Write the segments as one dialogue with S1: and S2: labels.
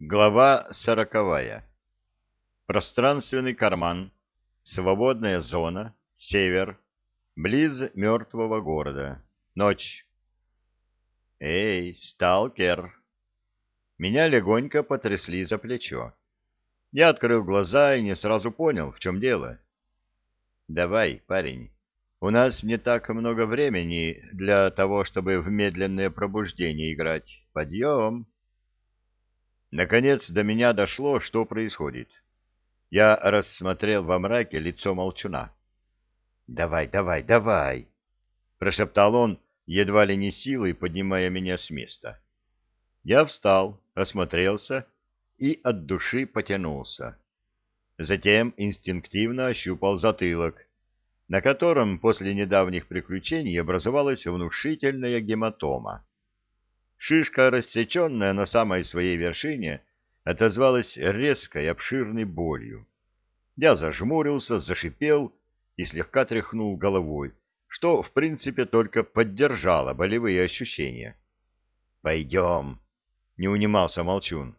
S1: Глава сороковая. Пространственный карман. Свободная зона. Север. Близ мертвого города. Ночь. «Эй, сталкер!» Меня легонько потрясли за плечо. Я открыл глаза и не сразу понял, в чем дело. «Давай, парень, у нас не так много времени для того, чтобы в медленное пробуждение играть. Подъем!» Наконец до меня дошло, что происходит. Я рассмотрел во мраке лицо молчуна. «Давай, давай, давай!» — прошептал он, едва ли не силой поднимая меня с места. Я встал, осмотрелся и от души потянулся. Затем инстинктивно ощупал затылок, на котором после недавних приключений образовалась внушительная гематома. Шишка, рассеченная на самой своей вершине, отозвалась резкой обширной болью. Я зажмурился, зашипел и слегка тряхнул головой, что, в принципе, только поддержало болевые ощущения. «Пойдем», — не унимался Молчун.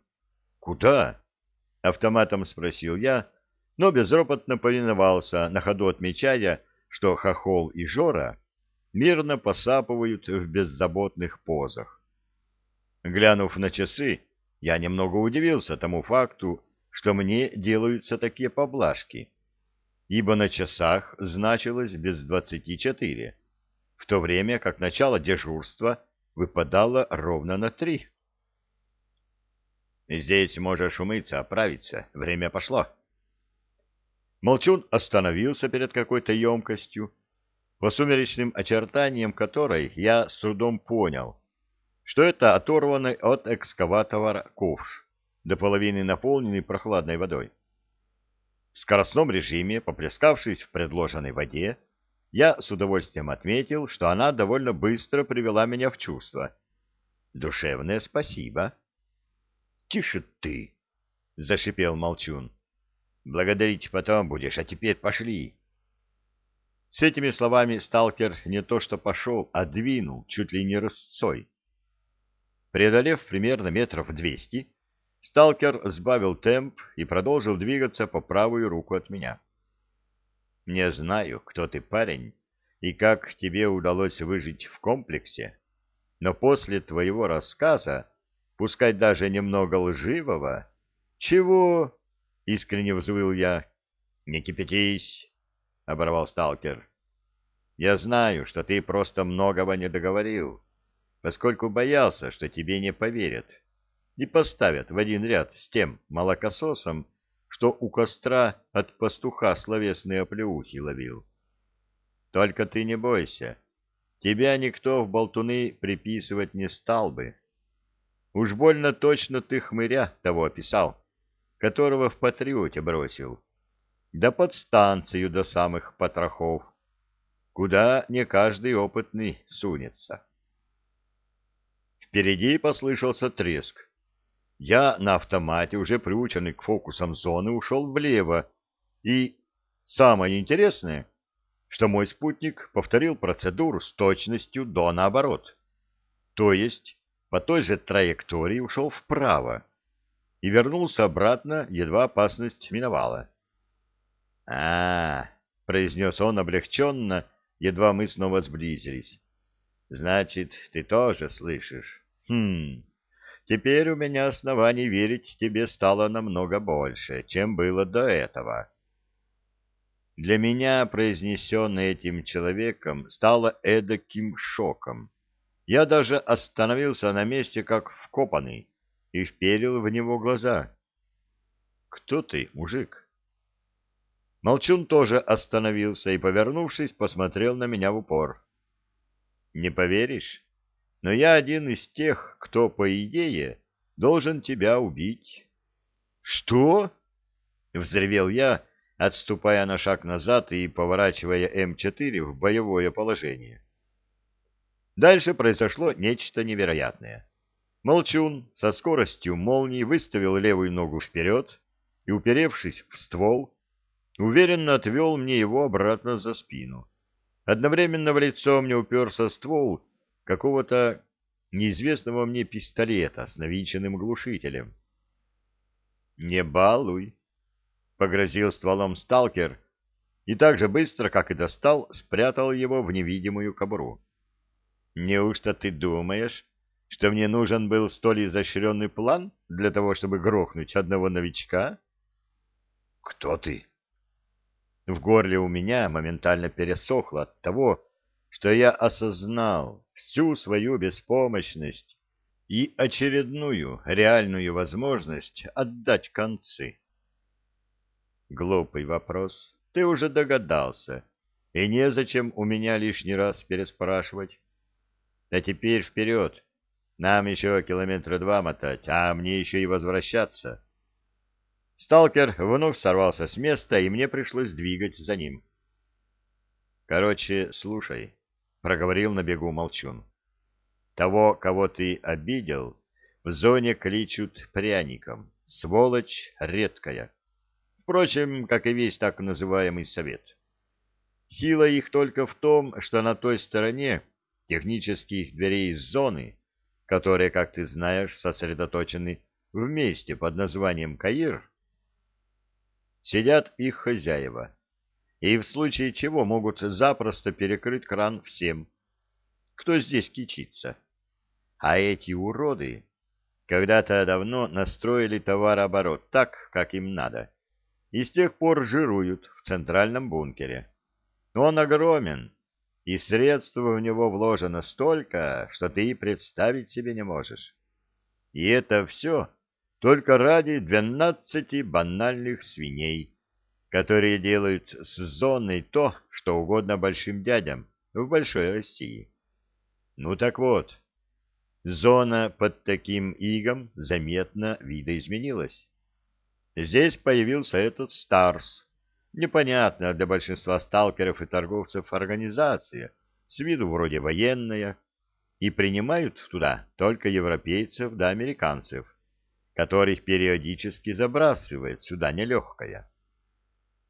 S1: «Куда?» — автоматом спросил я, но безропотно повиновался, на ходу отмечая, что Хохол и Жора мирно посапывают в беззаботных позах. Глянув на часы, я немного удивился тому факту, что мне делаются такие поблажки, ибо на часах значилось без двадцати четыре, в то время как начало дежурства выпадало ровно на три. «Здесь можешь умыться, оправиться, время пошло». Молчун остановился перед какой-то емкостью, по сумеречным очертаниям которой я с трудом понял, что это оторванный от экскаватора ковш, до половины наполненный прохладной водой. В скоростном режиме, поплескавшись в предложенной воде, я с удовольствием отметил, что она довольно быстро привела меня в чувство. Душевное спасибо. — Тише ты! — зашипел Молчун. — Благодарить потом будешь, а теперь пошли. С этими словами сталкер не то что пошел, а двинул, чуть ли не рысцой. Преодолев примерно метров двести, сталкер сбавил темп и продолжил двигаться по правую руку от меня. «Не знаю, кто ты, парень, и как тебе удалось выжить в комплексе, но после твоего рассказа, пускай даже немного лживого...» «Чего?» — искренне взвыл я. «Не кипятись!» — оборвал сталкер. «Я знаю, что ты просто многого не договорил» поскольку боялся, что тебе не поверят и поставят в один ряд с тем молокососом, что у костра от пастуха словесные оплеухи ловил. Только ты не бойся, тебя никто в болтуны приписывать не стал бы. Уж больно точно ты хмыря того описал, которого в патриоте бросил, да под станцию до самых потрохов, куда не каждый опытный сунется. Впереди послышался треск. Я на автомате, уже приученный к фокусам зоны, ушел влево. И самое интересное, что мой спутник повторил процедуру с точностью до наоборот. То есть по той же траектории ушел вправо и вернулся обратно, едва опасность миновала. а, -а, -а произнес он облегченно, едва мы снова сблизились. Значит, ты тоже слышишь? Хм, теперь у меня оснований верить тебе стало намного больше, чем было до этого. Для меня произнесенное этим человеком стало эдаким шоком. Я даже остановился на месте, как вкопанный, и вперил в него глаза. «Кто ты, мужик?» Молчун тоже остановился и, повернувшись, посмотрел на меня в упор. Не поверишь, но я один из тех, кто, по идее, должен тебя убить. — Что? — взревел я, отступая на шаг назад и поворачивая М4 в боевое положение. Дальше произошло нечто невероятное. Молчун со скоростью молнии выставил левую ногу вперед и, уперевшись в ствол, уверенно отвел мне его обратно за спину. Одновременно в лицо мне уперся ствол какого-то неизвестного мне пистолета с навинченным глушителем. Не балуй, — погрозил стволом сталкер и так же быстро, как и достал, спрятал его в невидимую кобуру. Неужто ты думаешь, что мне нужен был столь изощренный план для того, чтобы грохнуть одного новичка? — Кто ты? В горле у меня моментально пересохло от того, что я осознал всю свою беспомощность и очередную реальную возможность отдать концы. Глупый вопрос. Ты уже догадался, и незачем у меня лишний раз переспрашивать. А теперь вперед. Нам еще километра два мотать, а мне еще и возвращаться. Сталкер вновь сорвался с места, и мне пришлось двигать за ним. Короче, слушай, — проговорил на бегу молчун. Того, кого ты обидел, в зоне кличут пряником. Сволочь редкая. Впрочем, как и весь так называемый совет. Сила их только в том, что на той стороне технических дверей из зоны, которые, как ты знаешь, сосредоточены в месте под названием Каир, сидят их хозяева, и в случае чего могут запросто перекрыть кран всем, кто здесь кичится. А эти уроды когда-то давно настроили товарооборот так, как им надо, и с тех пор жируют в центральном бункере. Он огромен, и средств в него вложено столько, что ты и представить себе не можешь. И это все только ради двенадцати банальных свиней, которые делают с зоной то, что угодно большим дядям в большой России. Ну так вот, Зона под таким игом заметно видоизменилась. Здесь появился этот Старс, непонятная для большинства сталкеров и торговцев организация, с виду вроде военная, и принимают туда только европейцев да американцев, которых периодически забрасывает сюда нелегкая.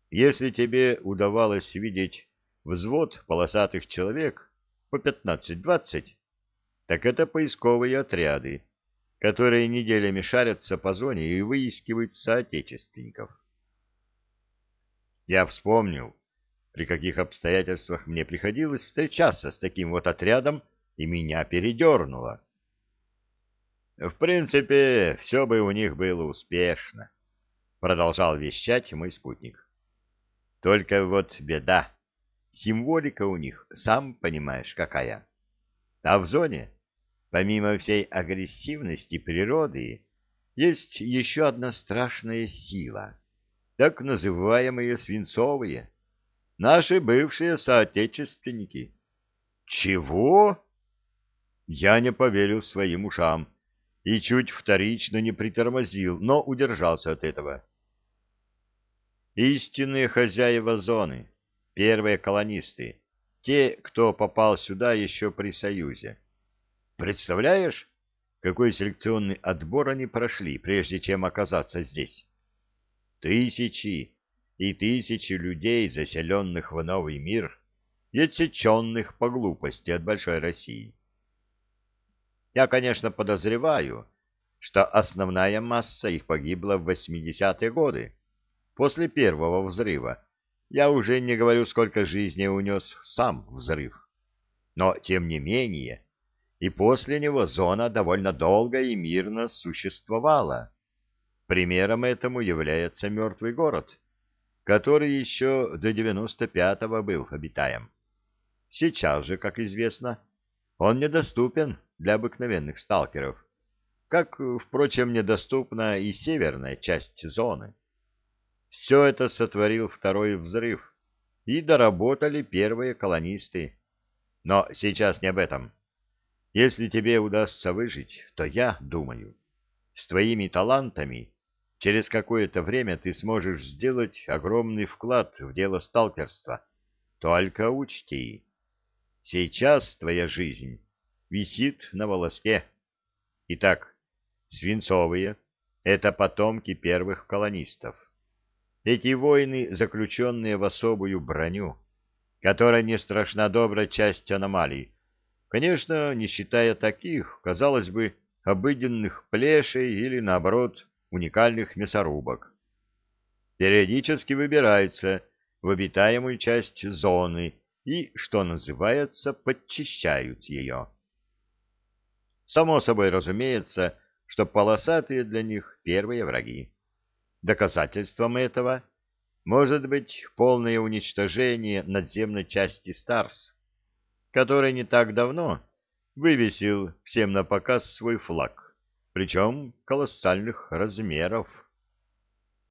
S1: Если тебе удавалось видеть взвод полосатых человек по 15-20, так это поисковые отряды, которые неделями шарятся по зоне и выискивают соотечественников. Я вспомнил, при каких обстоятельствах мне приходилось встречаться с таким вот отрядом, и меня передернуло. В принципе, все бы у них было успешно, продолжал вещать мой спутник. Только вот беда. Символика у них, сам понимаешь, какая. А в зоне Помимо всей агрессивности природы, есть еще одна страшная сила, так называемые свинцовые, наши бывшие соотечественники. Чего? Я не поверил своим ушам и чуть вторично не притормозил, но удержался от этого. Истинные хозяева зоны, первые колонисты, те, кто попал сюда еще при Союзе. Представляешь, какой селекционный отбор они прошли, прежде чем оказаться здесь? Тысячи и тысячи людей, заселенных в новый мир и отсеченных по глупости от большой России. Я, конечно, подозреваю, что основная масса их погибла в 80-е годы, после первого взрыва. Я уже не говорю, сколько жизней унес сам взрыв. Но, тем не менее, и после него зона довольно долго и мирно существовала. Примером этому является мертвый город, который еще до 95-го был обитаем. Сейчас же, как известно, он недоступен для обыкновенных сталкеров, как, впрочем, недоступна и северная часть зоны. Все это сотворил второй взрыв, и доработали первые колонисты. Но сейчас не об этом. Если тебе удастся выжить, то я думаю, с твоими талантами через какое-то время ты сможешь сделать огромный вклад в дело сталкерства. Только учти, сейчас твоя жизнь висит на волоске. Итак, свинцовые — это потомки первых колонистов. Эти воины, заключенные в особую броню, которая не страшна добрая часть аномалий, Конечно, не считая таких, казалось бы, обыденных плешей или, наоборот, уникальных мясорубок. Периодически выбираются в обитаемую часть зоны и, что называется, подчищают ее. Само собой разумеется, что полосатые для них первые враги. Доказательством этого может быть полное уничтожение надземной части Старс, который не так давно вывесил всем на показ свой флаг, причем колоссальных размеров.